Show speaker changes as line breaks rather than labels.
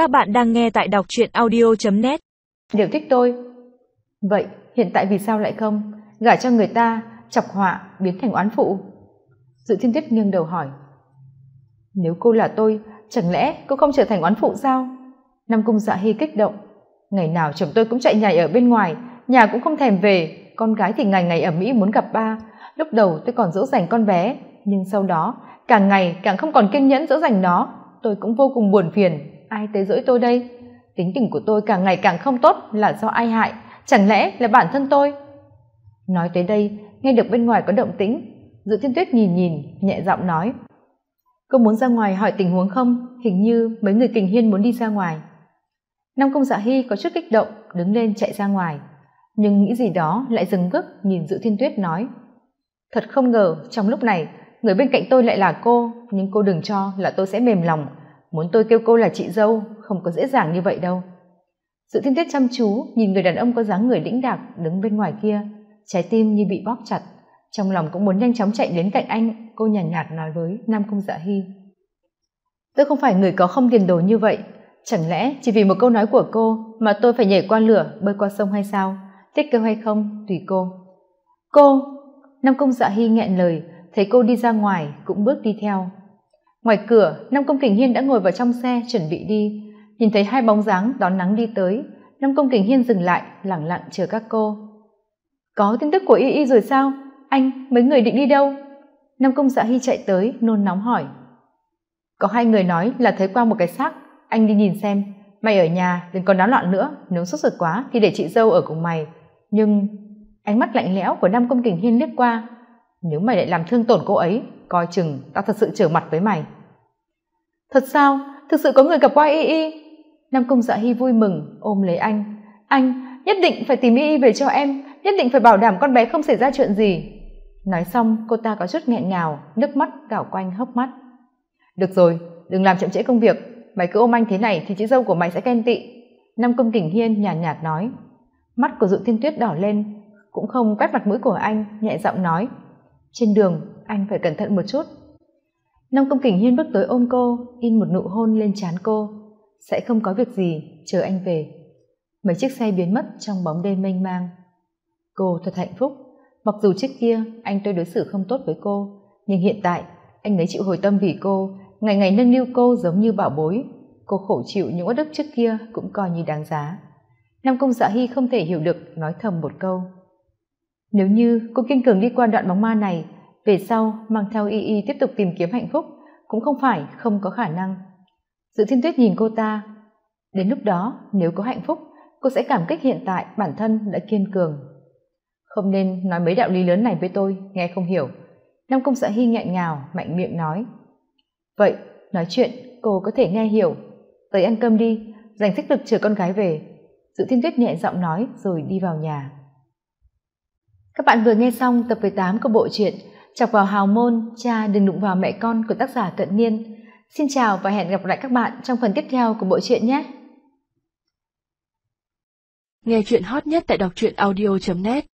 Các bạn đang nghe tại đọc truyện audio.net
Đều thích tôi. Vậy hiện tại vì sao lại không? Gả cho người ta, chọc họa, biến thành oán phụ. Dự thiên tuyết nghiêng đầu hỏi. Nếu cô là tôi, chẳng lẽ cô không trở thành oán phụ sao? Nam Cung Dạ Hy kích động. Ngày nào chồng tôi cũng chạy nhảy ở bên ngoài, nhà cũng không thèm về, con gái thì ngày ngày ở Mỹ muốn gặp ba. Lúc đầu tôi còn dỗ dành con bé, nhưng sau đó càng ngày càng không còn kiên nhẫn dỗ dành nó. Tôi cũng vô cùng buồn phiền, ai tới dỗi tôi đây? Tính tình của tôi càng ngày càng không tốt là do ai hại, chẳng lẽ là bản thân tôi? Nói tới đây, nghe được bên ngoài có động tĩnh, Dự Thiên Tuyết nhìn nhìn, nhẹ giọng nói: "Cô muốn ra ngoài hỏi tình huống không? Hình như mấy người Kình Hiên muốn đi ra ngoài." Nam Công Dạ Hy có chút kích động, đứng lên chạy ra ngoài, nhưng nghĩ gì đó lại dừng bước nhìn Dự Thiên Tuyết nói: "Thật không ngờ, trong lúc này, người bên cạnh tôi lại là cô, nhưng cô đừng cho là tôi sẽ mềm lòng, muốn tôi kêu cô là chị dâu, không có dễ dàng như vậy đâu." sự Thiên Tuyết chăm chú nhìn người đàn ông có dáng người đĩnh đạc đứng bên ngoài kia, trái tim như bị bóp chặt, trong lòng cũng muốn nhanh chóng chạy đến cạnh anh, cô nhàn nhạt, nhạt nói với Nam Cung Dạ Hy: "Tôi không phải người có không tiền đồ như vậy, chẳng lẽ chỉ vì một câu nói của cô mà tôi phải nhảy qua lửa bơi qua sông hay sao? Thích kêu hay không tùy cô. Cô nam công dạ hy nghẹn lời thấy cô đi ra ngoài cũng bước đi theo ngoài cửa năm công kình hiên đã ngồi vào trong xe, chuẩn bị đi. Nhìn thấy hai bóng dáng đón nắng đi tới năm công kình hiên dừng lại, lẳng lặng chờ các cô. Có tin tức của y y rồi sao? Anh, mấy người định đi đâu? Năm công dạ hy chạy tới, nôn nóng hỏi. Có hai người nói là thấy qua một cái xác. Anh đi nhìn xem. Mày ở nhà, đừng còn náo loạn nữa. Nếu sốt ruột quá thì để chị dâu ở cùng mày. Nhưng ánh mắt lạnh lẽo của nam công kình hiên liếc qua. Nếu mày lại làm thương tổn cô ấy coi chừng tao thật sự trở mặt với mày. Thật sao? Thực sự có người gặp qua y y? Nam công dạ hy vui mừng ôm lấy anh. Anh nhất định phải tìm y y về cho em nhất định phải bảo đảm con bé không xảy ra chuyện gì. Nói xong cô ta có chút nghẹn ngào nước mắt đảo quanh hốc mắt. Được rồi đừng làm chậm trễ công việc. Mày cứ ôm anh thế này thì chị dâu của mày sẽ ghen tị. Nam công kình hiên nhàn nhạt, nhạt nói. Mắt của dự thiên tuyết đỏ lên cũng không quét mặt mũi của anh nhẹ giọng nói. Trên đường anh phải cẩn thận một chút. Nam công kình hiên bước tới ôm cô, in một nụ hôn lên trán cô. Sẽ không có việc gì, chờ anh về. Mấy chiếc xe biến mất trong bóng đêm mênh mang. Cô thật hạnh phúc. Mặc dù trước kia anh tôi đối xử không tốt với cô, nhưng hiện tại anh ấy chịu hồi tâm vì cô, ngày ngày nâng niu cô giống như bảo bối. Cô khổ chịu những uất ức trước kia cũng coi như đáng giá. Nam công dạ hy không thể hiểu được, nói thầm một câu. Nếu như cô kiên cường đi qua đoạn bóng ma này về sau, mang theo y y tiếp tục tìm kiếm hạnh phúc, cũng không phải không có khả năng. Dự thiên tuyết nhìn cô ta, đến lúc đó, nếu có hạnh phúc, cô sẽ cảm kích hiện tại bản thân đã kiên cường. Không nên nói mấy đạo lý lớn này với tôi, nghe không hiểu. Nam công dạ hy nghẹn ngào, mạnh miệng nói. Vậy, nói chuyện, cô có thể nghe hiểu. Tới ăn cơm đi, dành sức lực chờ con gái về. Dự thiên tuyết nhẹ giọng nói, rồi đi vào nhà. Các bạn vừa nghe xong tập 18 của bộ truyện chọc vào hào môn, cha đừng đụng vào mẹ con của tác giả cận niên. Xin chào và hẹn gặp lại các bạn trong phần tiếp theo của bộ truyện nhé.
Nghe chuyện hot nhất tại đọc truyện audio net.